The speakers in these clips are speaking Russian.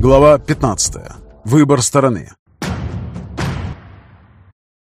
Глава 15. Выбор стороны.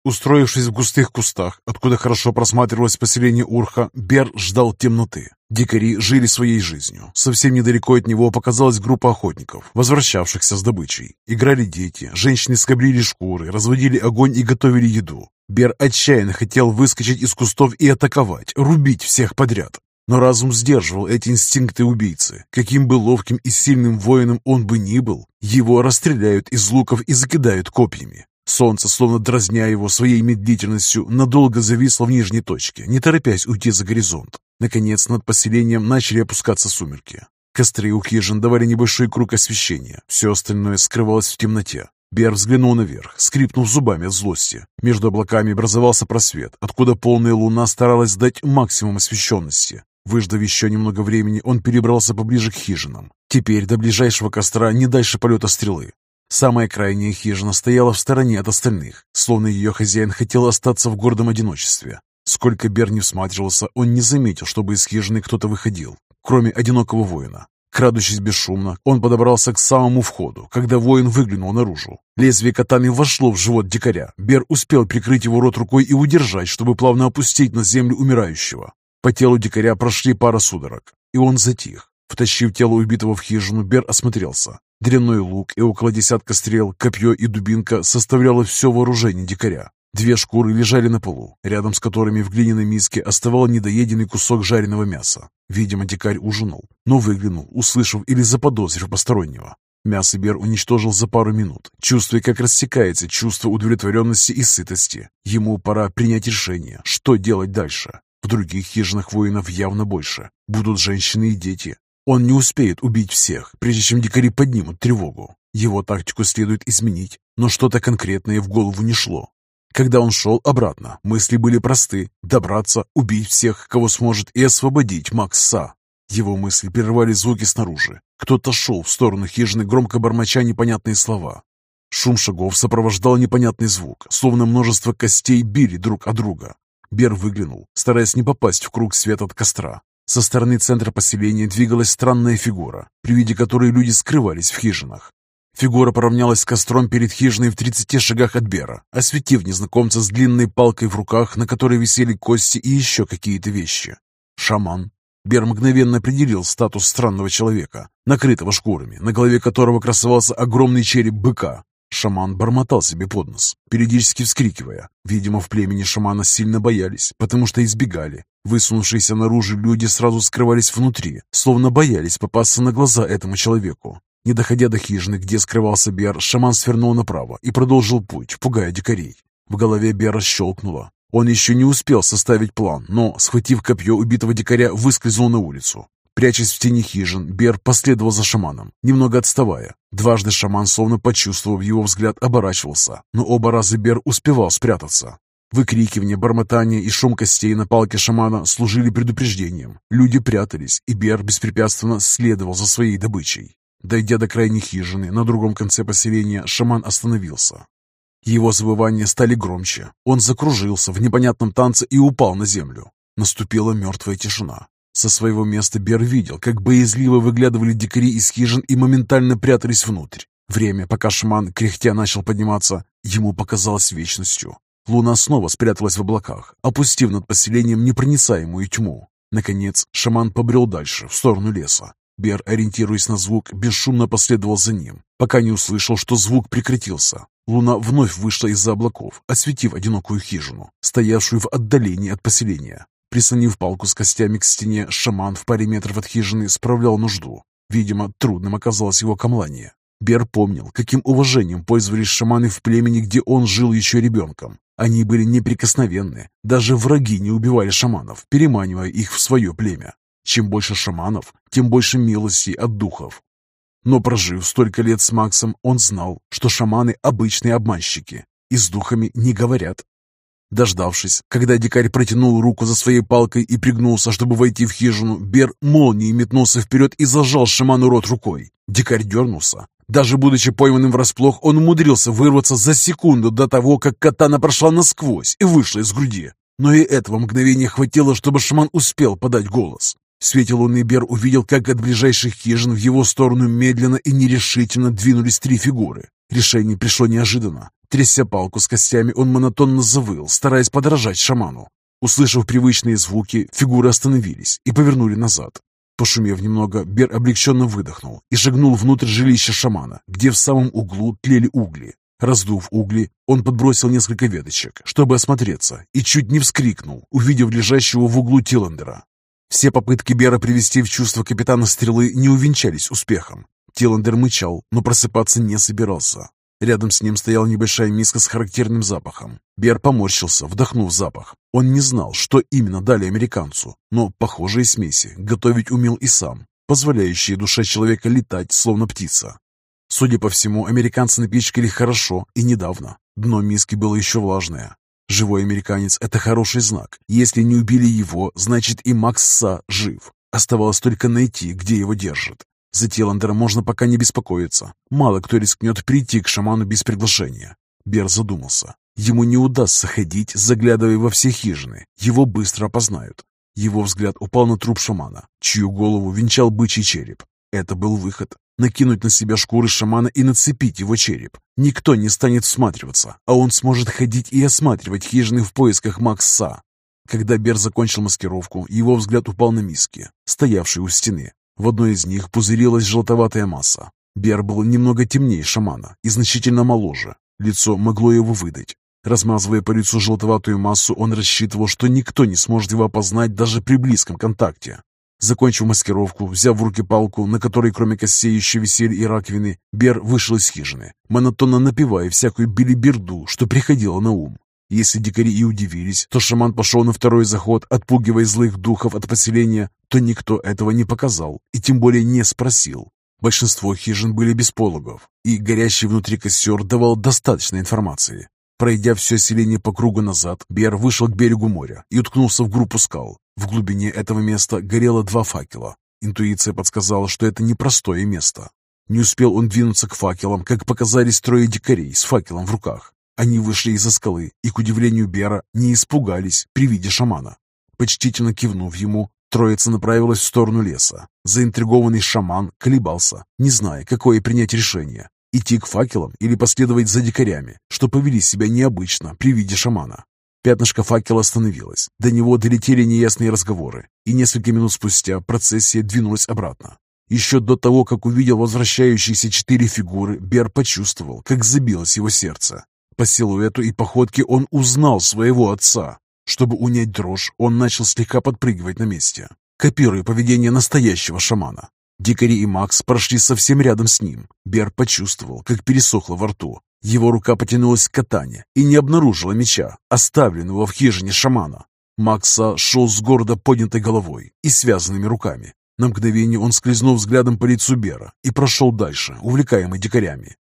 Устроившись в густых кустах, откуда хорошо просматривалось поселение Урха, Бер ждал темноты. Дикари жили своей жизнью. Совсем недалеко от него показалась группа охотников, возвращавшихся с добычей. Играли дети, женщины скоблили шкуры, разводили огонь и готовили еду. Бер отчаянно хотел выскочить из кустов и атаковать, рубить всех подряд. Но разум сдерживал эти инстинкты убийцы. Каким бы ловким и сильным воином он бы ни был, его расстреляют из луков и закидают копьями. Солнце, словно дразня его своей медлительностью, надолго зависло в нижней точке, не торопясь уйти за горизонт. Наконец, над поселением начали опускаться сумерки. Костры у хижин давали небольшой круг освещения, все остальное скрывалось в темноте. Бер взглянул наверх, скрипнув зубами от злости. Между облаками образовался просвет, откуда полная луна старалась дать максимум освещенности. Выждав еще немного времени, он перебрался поближе к хижинам. Теперь до ближайшего костра не дальше полета стрелы. Самая крайняя хижина стояла в стороне от остальных, словно ее хозяин хотел остаться в гордом одиночестве. Сколько Бер не всматривался, он не заметил, чтобы из хижины кто-то выходил, кроме одинокого воина. Крадучись бесшумно, он подобрался к самому входу, когда воин выглянул наружу. Лезвие катаны вошло в живот дикаря. Бер успел прикрыть его рот рукой и удержать, чтобы плавно опустить на землю умирающего. По телу дикаря прошли пара судорог, и он затих. Втащив тело убитого в хижину, Бер осмотрелся. Дрянной лук и около десятка стрел, копье и дубинка составляло все вооружение дикаря. Две шкуры лежали на полу, рядом с которыми в глиняной миске оставал недоеденный кусок жареного мяса. Видимо, дикарь ужинал, но выглянул, услышав или заподозрив постороннего. Мясо Бер уничтожил за пару минут, чувствуя, как рассекается чувство удовлетворенности и сытости. Ему пора принять решение, что делать дальше. Других хижинах воинов явно больше. Будут женщины и дети. Он не успеет убить всех, прежде чем дикари поднимут тревогу. Его тактику следует изменить, но что-то конкретное в голову не шло. Когда он шел обратно, мысли были просты – добраться, убить всех, кого сможет, и освободить Макса. Его мысли прервали звуки снаружи. Кто-то шел в сторону хижины, громко бормоча непонятные слова. Шум шагов сопровождал непонятный звук, словно множество костей били друг о друга. Бер выглянул, стараясь не попасть в круг света от костра. Со стороны центра поселения двигалась странная фигура, при виде которой люди скрывались в хижинах. Фигура поравнялась с костром перед хижиной в 30 шагах от Бера, осветив незнакомца с длинной палкой в руках, на которой висели кости и еще какие-то вещи. Шаман. Бер мгновенно определил статус странного человека, накрытого шкурами, на голове которого красовался огромный череп быка, Шаман бормотал себе под нос, периодически вскрикивая. Видимо, в племени шамана сильно боялись, потому что избегали. Высунувшиеся наружу люди сразу скрывались внутри, словно боялись попасться на глаза этому человеку. Не доходя до хижины, где скрывался Бер, шаман свернул направо и продолжил путь, пугая дикарей. В голове Бера щелкнуло. Он еще не успел составить план, но, схватив копье убитого дикаря, выскользнул на улицу. Прячась в тени хижин, Бер последовал за шаманом, немного отставая. Дважды шаман, словно почувствовав его взгляд, оборачивался, но оба раза Бер успевал спрятаться. Выкрикивание, бормотание и шум костей на палке шамана служили предупреждением. Люди прятались, и Бер беспрепятственно следовал за своей добычей. Дойдя до крайней хижины, на другом конце поселения, шаман остановился. Его завывания стали громче. Он закружился в непонятном танце и упал на землю. Наступила мертвая тишина. Со своего места Бер видел, как боязливо выглядывали дикари из хижин и моментально прятались внутрь. Время, пока шаман кряхтя начал подниматься, ему показалось вечностью. Луна снова спряталась в облаках, опустив над поселением непроницаемую тьму. Наконец, шаман побрел дальше, в сторону леса. Бер, ориентируясь на звук, бесшумно последовал за ним, пока не услышал, что звук прекратился. Луна вновь вышла из-за облаков, осветив одинокую хижину, стоявшую в отдалении от поселения. Прислонив палку с костями к стене, шаман в паре метров от хижины справлял нужду. Видимо, трудным оказалось его камлание. Бер помнил, каким уважением пользовались шаманы в племени, где он жил еще ребенком. Они были неприкосновенны. Даже враги не убивали шаманов, переманивая их в свое племя. Чем больше шаманов, тем больше милости от духов. Но прожив столько лет с Максом, он знал, что шаманы – обычные обманщики и с духами не говорят. Дождавшись, когда дикарь протянул руку за своей палкой и пригнулся, чтобы войти в хижину, Бер молнией метнулся вперед и зажал шаману рот рукой. Дикарь дернулся. Даже будучи пойманным врасплох, он умудрился вырваться за секунду до того, как катана прошла насквозь и вышла из груди. Но и этого мгновения хватило, чтобы шаман успел подать голос. В свете Бер увидел, как от ближайших хижин в его сторону медленно и нерешительно двинулись три фигуры. Решение пришло неожиданно. Тряся палку с костями, он монотонно завыл, стараясь подражать шаману. Услышав привычные звуки, фигуры остановились и повернули назад. Пошумев немного, Бер облегченно выдохнул и шагнул внутрь жилища шамана, где в самом углу тлели угли. Раздув угли, он подбросил несколько веточек, чтобы осмотреться, и чуть не вскрикнул, увидев лежащего в углу Тиландера. Все попытки Бера привести в чувство капитана стрелы не увенчались успехом. Тиландер мычал, но просыпаться не собирался. Рядом с ним стояла небольшая миска с характерным запахом. Бер поморщился, вдохнув запах. Он не знал, что именно дали американцу, но похожие смеси готовить умел и сам, позволяющие душе человека летать, словно птица. Судя по всему, американцы напичкали хорошо и недавно. Дно миски было еще влажное. Живой американец – это хороший знак. Если не убили его, значит и Макс жив. Оставалось только найти, где его держат. За Тиландера можно пока не беспокоиться. Мало кто рискнет прийти к шаману без приглашения. Бер задумался. Ему не удастся ходить, заглядывая во все хижины. Его быстро опознают. Его взгляд упал на труп шамана, чью голову венчал бычий череп. Это был выход. Накинуть на себя шкуры шамана и нацепить его череп. Никто не станет всматриваться, а он сможет ходить и осматривать хижины в поисках Макса. Когда Бер закончил маскировку, его взгляд упал на миски, стоявшие у стены. В одной из них пузырилась желтоватая масса. Бер был немного темнее шамана и значительно моложе. Лицо могло его выдать. Размазывая по лицу желтоватую массу, он рассчитывал, что никто не сможет его опознать даже при близком контакте. Закончив маскировку, взяв в руки палку, на которой кроме костей еще висели и раковины, Бер вышел из хижины, монотонно напевая всякую билиберду, что приходило на ум. Если дикари и удивились, то шаман пошел на второй заход, отпугивая злых духов от поселения, то никто этого не показал и тем более не спросил. Большинство хижин были без пологов, и горящий внутри костер давал достаточно информации. Пройдя все селение по кругу назад, Бер вышел к берегу моря и уткнулся в группу скал. В глубине этого места горело два факела. Интуиция подсказала, что это непростое место. Не успел он двинуться к факелам, как показались трое дикарей с факелом в руках. Они вышли из-за скалы и, к удивлению Бера, не испугались при виде шамана. Почтительно кивнув ему, троица направилась в сторону леса. Заинтригованный шаман колебался, не зная, какое принять решение. Идти к факелам или последовать за дикарями, что повели себя необычно при виде шамана. Пятнышко факела остановилось. До него долетели неясные разговоры, и несколько минут спустя процессия двинулась обратно. Еще до того, как увидел возвращающиеся четыре фигуры, Бер почувствовал, как забилось его сердце. По силуэту и походке он узнал своего отца. Чтобы унять дрожь, он начал слегка подпрыгивать на месте, копируя поведение настоящего шамана. Дикари и Макс прошли совсем рядом с ним. Бер почувствовал, как пересохло во рту. Его рука потянулась к катане и не обнаружила меча, оставленного в хижине шамана. Макса шел с гордо поднятой головой и связанными руками. На мгновение он скользнул взглядом по лицу Бера и прошел дальше, увлекаемый дикарями.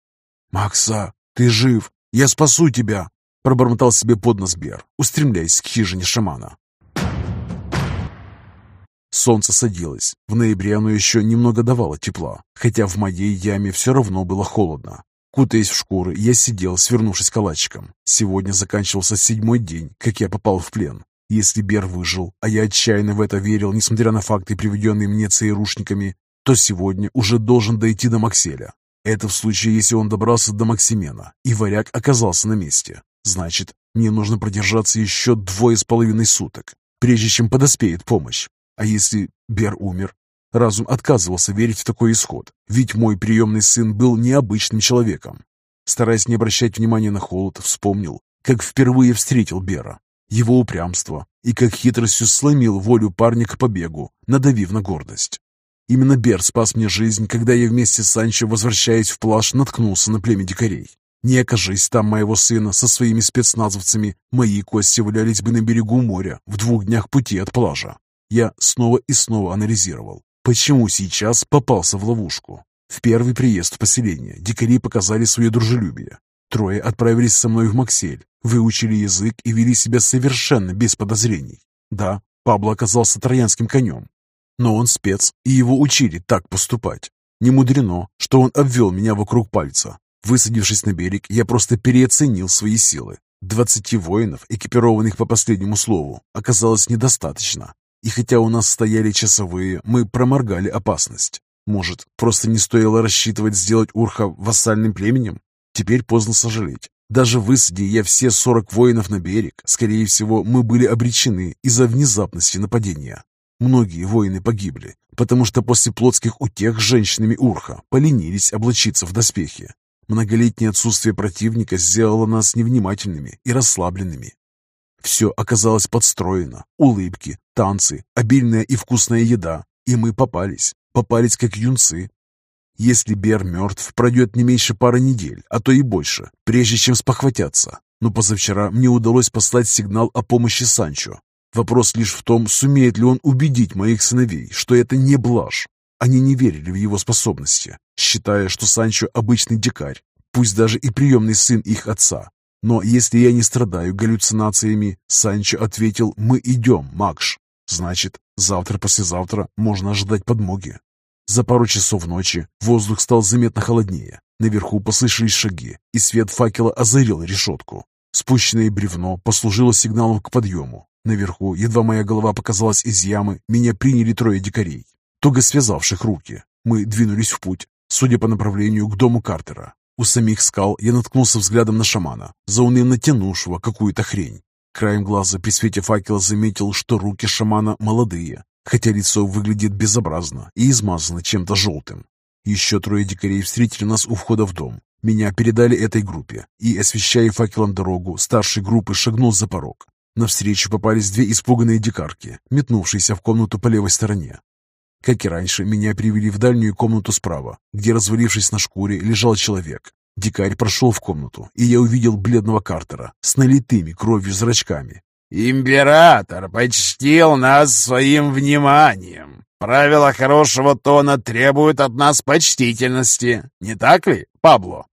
«Макса, ты жив!» «Я спасу тебя!» — пробормотал себе под нос Бер, устремляясь к хижине шамана. Солнце садилось. В ноябре оно еще немного давало тепла, хотя в моей яме все равно было холодно. Кутаясь в шкуры, я сидел, свернувшись калачиком. Сегодня заканчивался седьмой день, как я попал в плен. Если Бер выжил, а я отчаянно в это верил, несмотря на факты, приведенные мне ЦРУшниками, то сегодня уже должен дойти до Макселя. Это в случае, если он добрался до Максимена, и варяг оказался на месте. Значит, мне нужно продержаться еще двое с половиной суток, прежде чем подоспеет помощь. А если Бер умер? Разум отказывался верить в такой исход, ведь мой приемный сын был необычным человеком. Стараясь не обращать внимания на холод, вспомнил, как впервые встретил Бера, его упрямство и как хитростью сломил волю парня к побегу, надавив на гордость. Именно Бер спас мне жизнь, когда я вместе с Санчо, возвращаясь в плаж, наткнулся на племя дикарей. Не окажись там моего сына со своими спецназовцами, мои кости валялись бы на берегу моря в двух днях пути от плажа. Я снова и снова анализировал, почему сейчас попался в ловушку. В первый приезд в поселение дикари показали свое дружелюбие. Трое отправились со мной в Максель, выучили язык и вели себя совершенно без подозрений. Да, Пабло оказался троянским конем, но он спец, и его учили так поступать. Не мудрено, что он обвел меня вокруг пальца. Высадившись на берег, я просто переоценил свои силы. Двадцати воинов, экипированных по последнему слову, оказалось недостаточно. И хотя у нас стояли часовые, мы проморгали опасность. Может, просто не стоило рассчитывать сделать Урха вассальным племенем? Теперь поздно сожалеть. Даже высади я все сорок воинов на берег, скорее всего, мы были обречены из-за внезапности нападения. Многие воины погибли, потому что после плотских утех с женщинами Урха поленились облачиться в доспехи. Многолетнее отсутствие противника сделало нас невнимательными и расслабленными. Все оказалось подстроено. Улыбки, танцы, обильная и вкусная еда. И мы попались. Попались как юнцы. Если Бер мертв, пройдет не меньше пары недель, а то и больше, прежде чем спохватятся. Но позавчера мне удалось послать сигнал о помощи Санчо. Вопрос лишь в том, сумеет ли он убедить моих сыновей, что это не блажь. Они не верили в его способности, считая, что Санчо обычный дикарь, пусть даже и приемный сын их отца. Но если я не страдаю галлюцинациями, Санчо ответил «Мы идем, Макш». Значит, завтра-послезавтра можно ожидать подмоги. За пару часов ночи воздух стал заметно холоднее. Наверху послышались шаги, и свет факела озарил решетку. Спущенное бревно послужило сигналом к подъему. Наверху, едва моя голова показалась из ямы, меня приняли трое дикарей, туго связавших руки. Мы двинулись в путь, судя по направлению к дому Картера. У самих скал я наткнулся взглядом на шамана, заунывно тянувшего какую-то хрень. Краем глаза при свете факела заметил, что руки шамана молодые, хотя лицо выглядит безобразно и измазано чем-то желтым. Еще трое дикарей встретили нас у входа в дом. Меня передали этой группе, и, освещая факелом дорогу, старший группы шагнул за порог. Навстречу попались две испуганные дикарки, метнувшиеся в комнату по левой стороне. Как и раньше, меня привели в дальнюю комнату справа, где, развалившись на шкуре, лежал человек. Дикарь прошел в комнату, и я увидел бледного Картера с налитыми кровью зрачками. «Император почтил нас своим вниманием. Правила хорошего тона требуют от нас почтительности. Не так ли, Пабло?»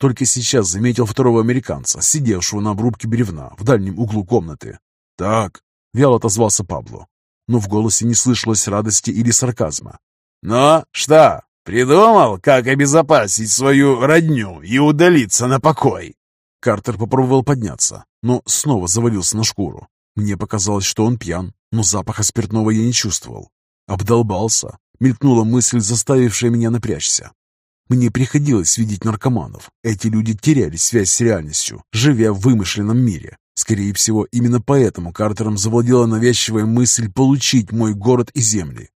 Только сейчас заметил второго американца, сидевшего на обрубке бревна в дальнем углу комнаты. «Так», — вяло отозвался Пабло, но в голосе не слышалось радости или сарказма. «Ну, что, придумал, как обезопасить свою родню и удалиться на покой?» Картер попробовал подняться, но снова завалился на шкуру. Мне показалось, что он пьян, но запаха спиртного я не чувствовал. Обдолбался. Мелькнула мысль, заставившая меня напрячься. Мне приходилось видеть наркоманов. Эти люди теряли связь с реальностью, живя в вымышленном мире. Скорее всего, именно поэтому Картером завладела навязчивая мысль получить мой город и земли.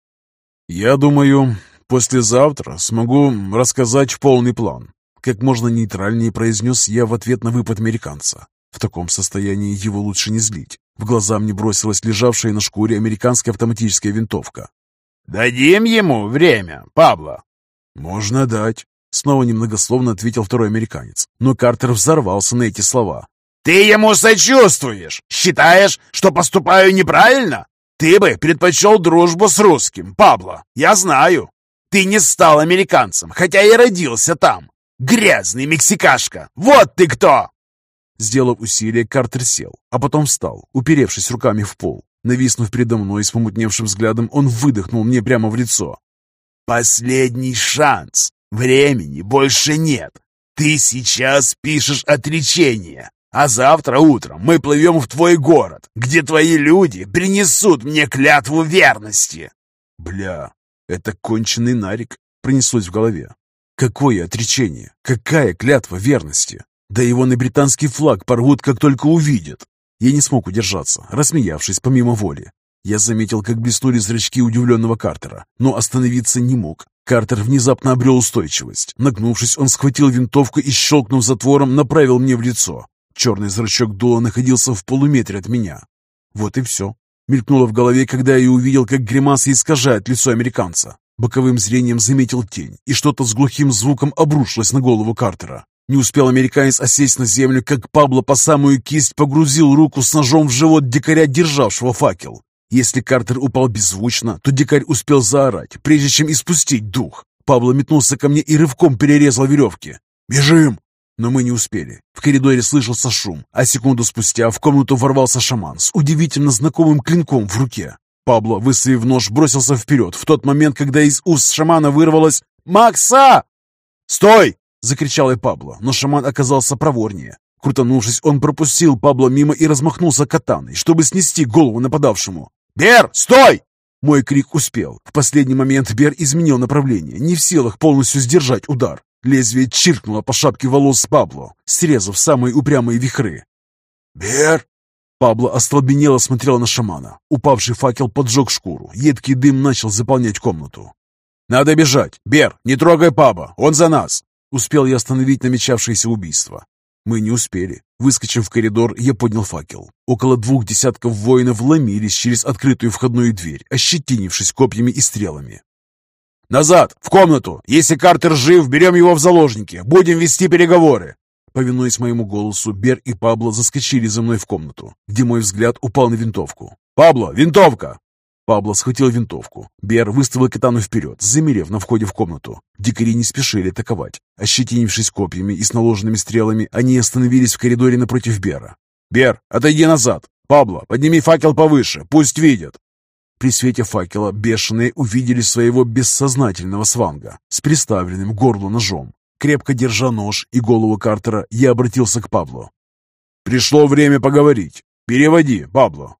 «Я думаю, послезавтра смогу рассказать полный план», как можно нейтральнее произнес я в ответ на выпад американца. В таком состоянии его лучше не злить. В глаза мне бросилась лежавшая на шкуре американская автоматическая винтовка. «Дадим ему время, Пабло!» «Можно дать», — снова немногословно ответил второй американец. Но Картер взорвался на эти слова. «Ты ему сочувствуешь? Считаешь, что поступаю неправильно? Ты бы предпочел дружбу с русским, Пабло, я знаю. Ты не стал американцем, хотя и родился там. Грязный мексикашка, вот ты кто!» Сделав усилие, Картер сел, а потом встал, уперевшись руками в пол. Нависнув передо мной с помутневшим взглядом, он выдохнул мне прямо в лицо. Последний шанс. Времени больше нет. Ты сейчас пишешь отречение, а завтра утром мы плывем в твой город, где твои люди принесут мне клятву верности. Бля, это конченый нарик, принеслось в голове. Какое отречение? Какая клятва верности? Да его на британский флаг порвут, как только увидят. Я не смог удержаться, рассмеявшись помимо воли. Я заметил, как блеснули зрачки удивленного Картера, но остановиться не мог. Картер внезапно обрел устойчивость. Нагнувшись, он схватил винтовку и, щелкнув затвором, направил мне в лицо. Черный зрачок дула находился в полуметре от меня. Вот и все. Мелькнуло в голове, когда я увидел, как гримаса искажает лицо американца. Боковым зрением заметил тень, и что-то с глухим звуком обрушилось на голову Картера. Не успел американец осесть на землю, как Пабло по самую кисть погрузил руку с ножом в живот дикаря, державшего факел. Если Картер упал беззвучно, то дикарь успел заорать, прежде чем испустить дух. Пабло метнулся ко мне и рывком перерезал веревки. «Бежим!» Но мы не успели. В коридоре слышался шум, а секунду спустя в комнату ворвался шаман с удивительно знакомым клинком в руке. Пабло, выставив нож, бросился вперед в тот момент, когда из уст шамана вырвалось «Макса!» «Стой!» — закричал я Пабло, но шаман оказался проворнее. Крутанувшись, он пропустил Пабло мимо и размахнулся катаной, чтобы снести голову нападавшему. «Бер, стой!» Мой крик успел. В последний момент Бер изменил направление, не в силах полностью сдержать удар. Лезвие чиркнуло по шапке волос Пабло, срезав самые упрямые вихры. «Бер!» Пабло остолбенело смотрел на шамана. Упавший факел поджег шкуру. Едкий дым начал заполнять комнату. «Надо бежать! Бер, не трогай паба! Он за нас!» Успел я остановить намечавшееся убийство. Мы не успели. Выскочив в коридор, я поднял факел. Около двух десятков воинов ломились через открытую входную дверь, ощетинившись копьями и стрелами. «Назад! В комнату! Если Картер жив, берем его в заложники! Будем вести переговоры!» Повинуясь моему голосу, Бер и Пабло заскочили за мной в комнату, где мой взгляд упал на винтовку. «Пабло, винтовка!» Пабло схватил винтовку. Бер выставил катану вперед, замерев на входе в комнату. Дикари не спешили атаковать. Ощетинившись копьями и с наложенными стрелами, они остановились в коридоре напротив Бера. «Бер, отойди назад! Пабло, подними факел повыше, пусть видят!» При свете факела бешеные увидели своего бессознательного сванга с приставленным к горлу ножом. Крепко держа нож и голову Картера, я обратился к Пабло. «Пришло время поговорить. Переводи, Пабло.